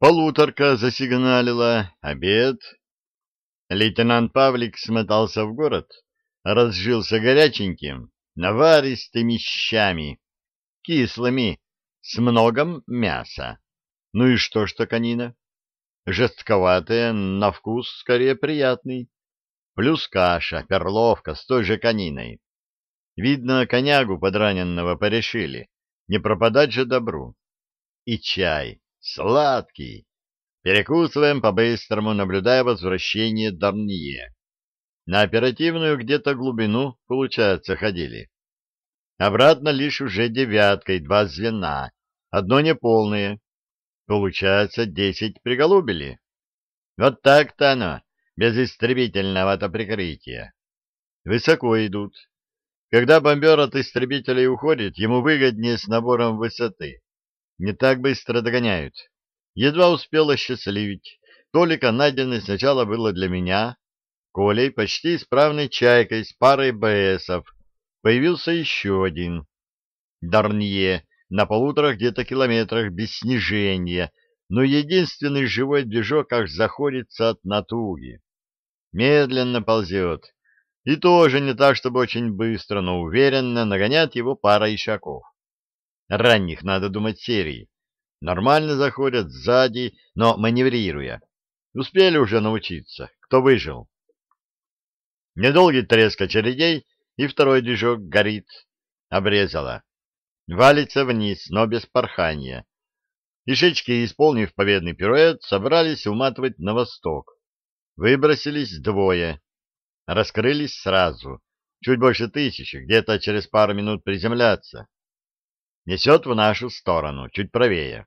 Полуторка засигналила. Обед. Лейтенант Павлик смотался в город, разжился горяченьким, наваристыми щами, кислыми, с многом мяса. Ну и что ж конина? Жестковатая, на вкус скорее приятный. Плюс каша, перловка с той же кониной. Видно, конягу подраненного порешили. Не пропадать же добру. И чай Сладкий. Перекусываем по-быстрому, наблюдая возвращение Дарнье. На оперативную где-то глубину, получается, ходили. Обратно лишь уже девяткой, два звена, одно неполное. Получается, десять приголубили. Вот так-то оно, без истребительного-то прикрытия. Высоко идут. Когда бомбер от истребителей уходит, ему выгоднее с набором высоты не так быстро догоняют. Едва успел осчастливить. Толика найденный сначала было для меня. Колей почти исправной чайкой с парой БСов. Появился еще один. Дарнье на полутора где-то километрах без снижения, но единственный живой движок аж заходится от натуги. Медленно ползет. И тоже не так, чтобы очень быстро, но уверенно нагонят его пара ишаков ранних, надо думать, серий. Нормально заходят сзади, но маневрируя. Успели уже научиться. Кто выжил? Недолгий треск очередей, и второй движок горит. Обрезала. Валится вниз, но без порхания. Ишечки, исполнив победный пируэт, собрались уматывать на восток. Выбросились двое. Раскрылись сразу. Чуть больше тысячи, где-то через пару минут приземляться несет в нашу сторону, чуть правее.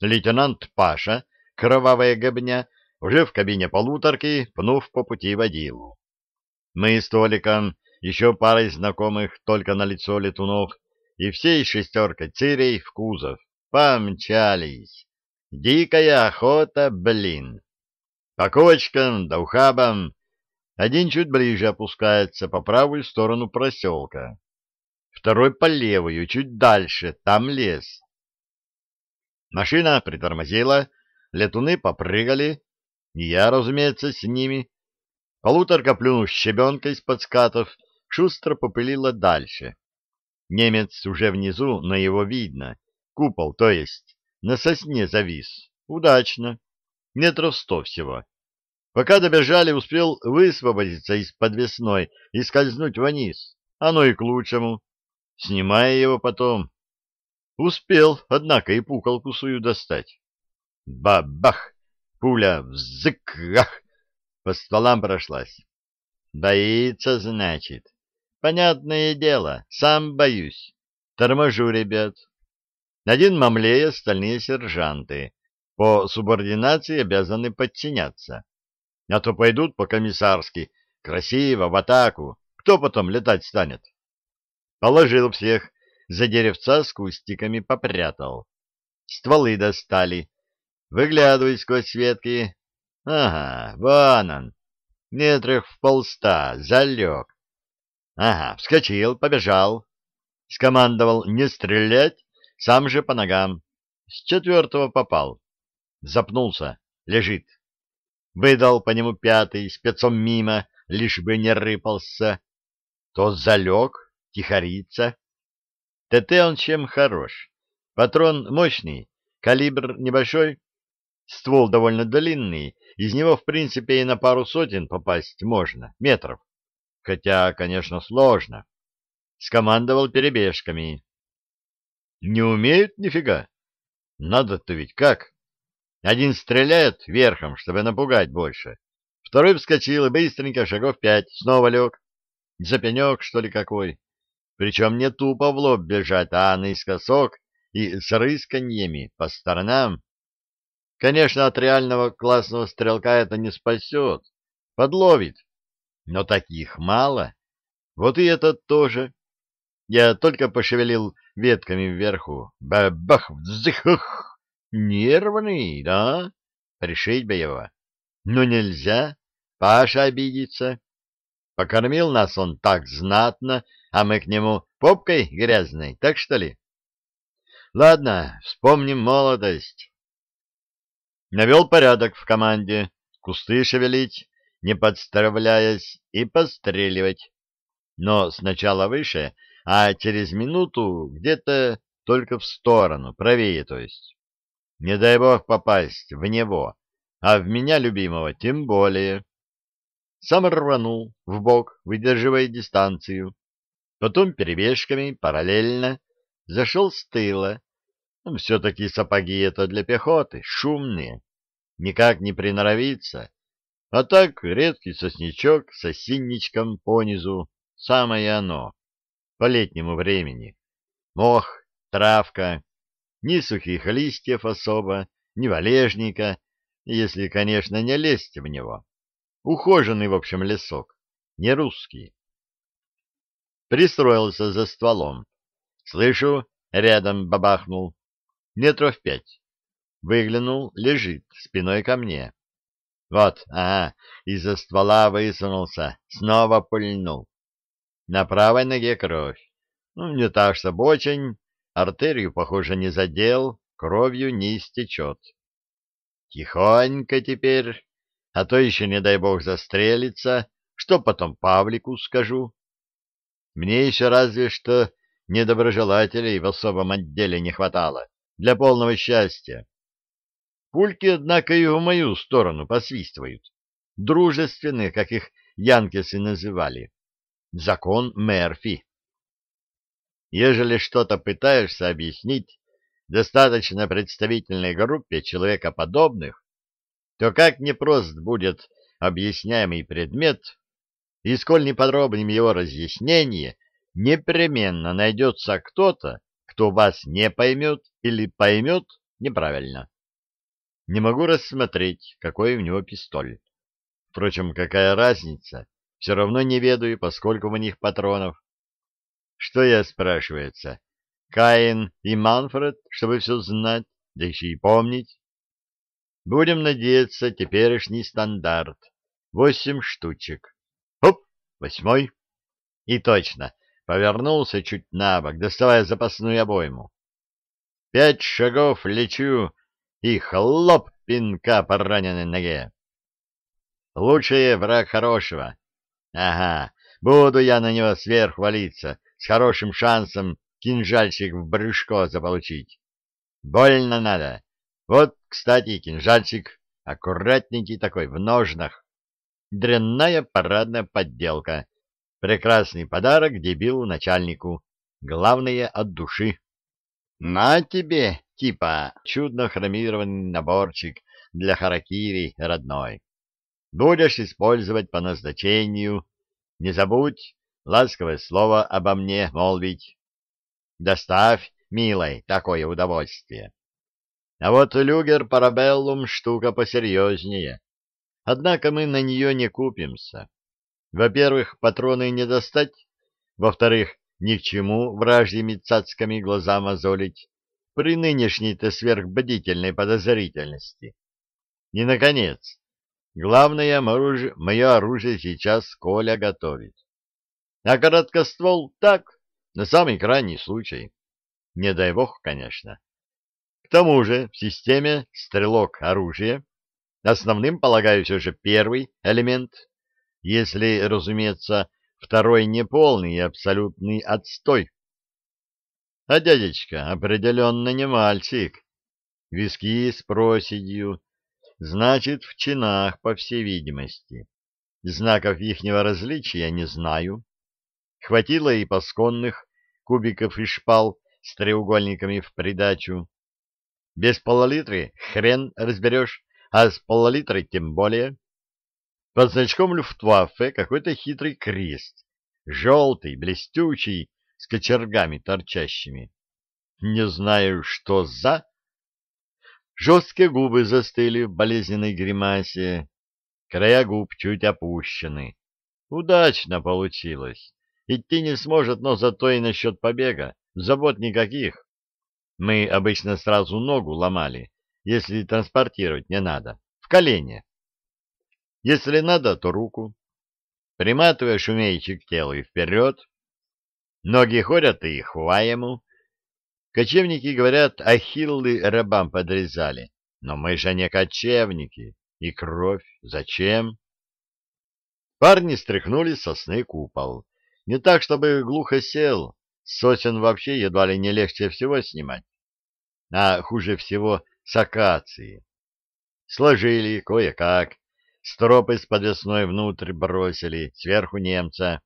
Лейтенант Паша, кровавая гобня, уже в кабине полуторки, пнув по пути водилу. Мы с Толиком, еще парой знакомых только на лицо летунов, и всей шестеркой цирей в кузов. Помчались. Дикая охота, блин. По кочкам да ухабам. Один чуть ближе опускается по правую сторону проселка второй по левую, чуть дальше, там лес. Машина притормозила, летуны попрыгали, и я, разумеется, с ними. Полуторка, плюнув щебенкой из-под скатов, шустро попылила дальше. Немец уже внизу, но его видно. Купол, то есть, на сосне завис. Удачно. Метров сто всего. Пока добежали, успел высвободиться из подвесной и скользнуть вниз. Оно и к лучшему снимая его потом. Успел, однако, и пукалку свою достать. Бабах! Пуля взыках! По стволам прошлась. Боится, значит. Понятное дело, сам боюсь. Торможу, ребят. Один мамлей, остальные сержанты. По субординации обязаны подчиняться. А то пойдут по-комиссарски, красиво, в атаку. Кто потом летать станет? Положил всех, за деревца с кустиками попрятал. Стволы достали. Выглядывай сквозь ветки. Ага, вон он. Метрах в полста, залег. Ага, вскочил, побежал. Скомандовал не стрелять, сам же по ногам. С четвертого попал. Запнулся, лежит. Выдал по нему пятый, спецом мимо, лишь бы не рыпался. Тот залег, тихорица. ТТ он чем хорош. Патрон мощный, калибр небольшой, ствол довольно длинный, из него, в принципе, и на пару сотен попасть можно, метров. Хотя, конечно, сложно. Скомандовал перебежками. Не умеют нифига. Надо-то ведь как? Один стреляет верхом, чтобы напугать больше. Второй вскочил и быстренько, шагов пять, снова лег. Запенек, что ли, какой. Причем не тупо в лоб бежать, а наискосок и с рысканьями по сторонам. Конечно, от реального классного стрелка это не спасет, подловит, но таких мало. Вот и этот тоже. Я только пошевелил ветками вверху. Бабах, взых, нервный, да? Пришить бы его. Но нельзя, Паша обидится. Покормил нас он так знатно, а мы к нему попкой грязной, так что ли? Ладно, вспомним молодость. Навел порядок в команде, кусты шевелить, не подставляясь, и постреливать. Но сначала выше, а через минуту где-то только в сторону, правее то есть. Не дай бог попасть в него, а в меня, любимого, тем более. Сам рванул в бок, выдерживая дистанцию. Потом перебежками параллельно зашел с тыла. Ну, Все-таки сапоги это для пехоты, шумные, никак не приноровиться. А так редкий сосничок с осинничком понизу, самое оно, по летнему времени. Мох, травка, ни сухих листьев особо, ни валежника, если, конечно, не лезть в него. Ухоженный, в общем, лесок, не русский. Пристроился за стволом. Слышу, рядом бабахнул. Метров пять. Выглянул, лежит, спиной ко мне. Вот, ага, из-за ствола высунулся, снова пульнул. На правой ноге кровь. Ну, не так, чтобы очень, артерию, похоже, не задел, кровью не истечет. Тихонько теперь, а то еще, не дай бог, застрелится, что потом Павлику скажу. Мне еще разве что недоброжелателей в особом отделе не хватало для полного счастья. Пульки, однако, и в мою сторону посвистывают. Дружественные, как их янкесы называли. Закон Мерфи. Ежели что-то пытаешься объяснить достаточно представительной группе человекоподобных, то как непрост будет объясняемый предмет, и сколь неподробным его разъяснение, непременно найдется кто-то, кто вас не поймет или поймет неправильно. Не могу рассмотреть, какой у него пистоль. Впрочем, какая разница? Все равно не ведаю, поскольку у них патронов. Что я, спрашивается, Каин и Манфред, чтобы все знать, да еще и помнить? Будем надеяться, теперешний стандарт. Восемь штучек. Восьмой. И точно, повернулся чуть на бок, доставая запасную обойму. Пять шагов лечу, и хлоп пинка по раненой ноге. Лучшее враг хорошего. Ага, буду я на него сверху валиться, с хорошим шансом кинжальчик в брюшко заполучить. Больно надо. Вот, кстати, кинжальчик, аккуратненький такой, в ножнах. Дрянная парадная подделка. Прекрасный подарок дебилу-начальнику. Главное, от души. На тебе, типа, чудно хромированный наборчик для харакири родной. Будешь использовать по назначению. Не забудь ласковое слово обо мне молвить. Доставь, милой, такое удовольствие. А вот люгер парабеллум штука посерьезнее. Однако мы на нее не купимся. Во-первых, патроны не достать. Во-вторых, ни к чему вражьими цацками глаза мозолить при нынешней-то сверхбдительной подозрительности. И, наконец, главное оружие, мое оружие сейчас Коля готовит. А короткоствол так, на самый крайний случай. Не дай бог, конечно. К тому же в системе стрелок оружия основным, полагаю, все же первый элемент, если, разумеется, второй неполный и абсолютный отстой. А дядечка определенно не мальчик. Виски с проседью, значит, в чинах, по всей видимости. Знаков ихнего различия не знаю. Хватило и пасконных кубиков и шпал с треугольниками в придачу. Без пололитры хрен разберешь, а с пололитрой тем более. Под значком Люфтваффе какой-то хитрый крест, желтый, блестючий, с кочергами торчащими. Не знаю, что за... Жесткие губы застыли в болезненной гримасе, края губ чуть опущены. Удачно получилось. Идти не сможет, но зато и насчет побега. Забот никаких. Мы обычно сразу ногу ломали, если транспортировать не надо. В колене. Если надо, то руку. Приматываешь умеючи к телу и вперед. Ноги ходят и хва ему. Кочевники, говорят, ахиллы рабам подрезали. Но мы же не кочевники, и кровь зачем? Парни стряхнули сосны купол. Не так, чтобы глухо сел, сосен вообще едва ли не легче всего снимать. А хуже всего с акации. Сложили кое-как, строп из подвесной внутрь бросили, сверху немца.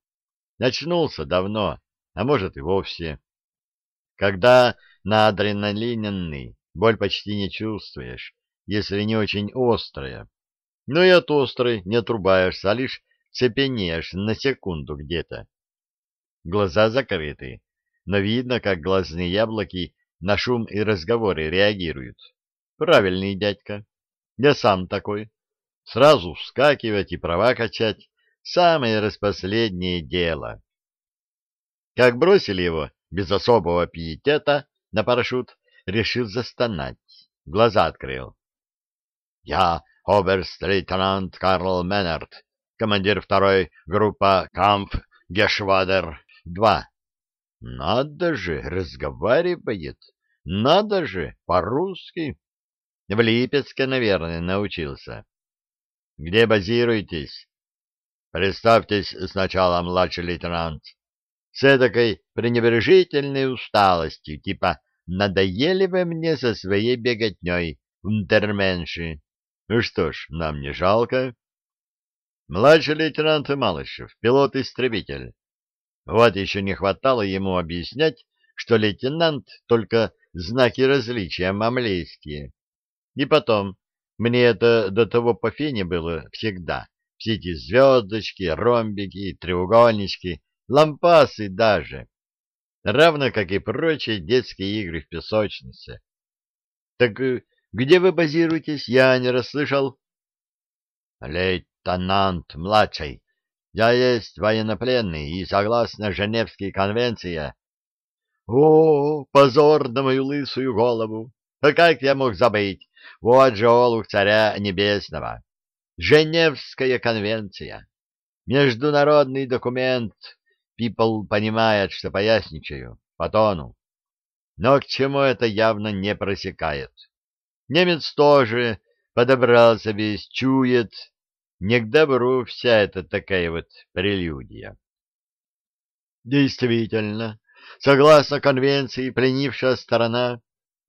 Очнулся давно, а может и вовсе. Когда на адреналиненный боль почти не чувствуешь, если не очень острая. Но и от острой не отрубаешься, а лишь цепенеешь на секунду где-то. Глаза закрыты, но видно, как глазные яблоки на шум и разговоры реагируют. Правильный дядька. Я сам такой. Сразу вскакивать и права качать — самое распоследнее дело. Как бросили его без особого пиетета на парашют, решил застонать. Глаза открыл. «Я оберст-лейтенант Карл Меннерт, командир второй группа Кампф Гешвадер 2. Надо же, разговаривает. Надо же, по-русски. В Липецке, наверное, научился. Где базируетесь? Представьтесь сначала, младший лейтенант. С эдакой пренебрежительной усталостью, типа «надоели вы мне со своей беготней, унтерменши». Ну что ж, нам не жалко. Младший лейтенант Малышев, пилот-истребитель. Вот еще не хватало ему объяснять, что лейтенант только знаки различия мамлейские. И потом, мне это до того по фене было всегда. Все эти звездочки, ромбики, треугольнички, лампасы даже. Равно как и прочие детские игры в песочнице. Так э, где вы базируетесь? Я не расслышал. Лейтенант младший, я есть военнопленный и, согласно Женевской конвенции... О, позор на мою лысую голову! А как я мог забыть? Вот же олух царя небесного! Женевская конвенция! Международный документ. Пипл понимает, что поясничаю, по тону. Но к чему это явно не просекает. Немец тоже подобрался весь, чует, не к добру вся эта такая вот прелюдия. Действительно, согласно конвенции, пленившая сторона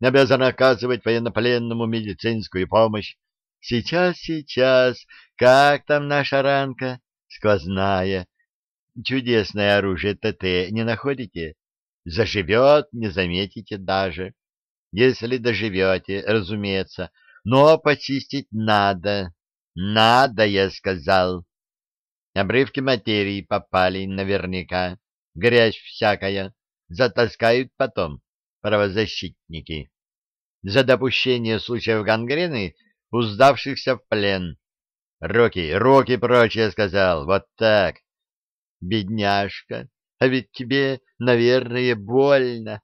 обязана оказывать военнопленному медицинскую помощь. Сейчас, сейчас, как там наша ранка? Сквозная. Чудесное оружие ТТ не находите? Заживет, не заметите даже. Если доживете, разумеется, но почистить надо. Надо, я сказал. Обрывки материи попали наверняка. Грязь всякая. Затаскают потом правозащитники. За допущение случаев гангрены у сдавшихся в плен. Руки прочь, я сказал. Вот так. Бедняжка, а ведь тебе, наверное, больно.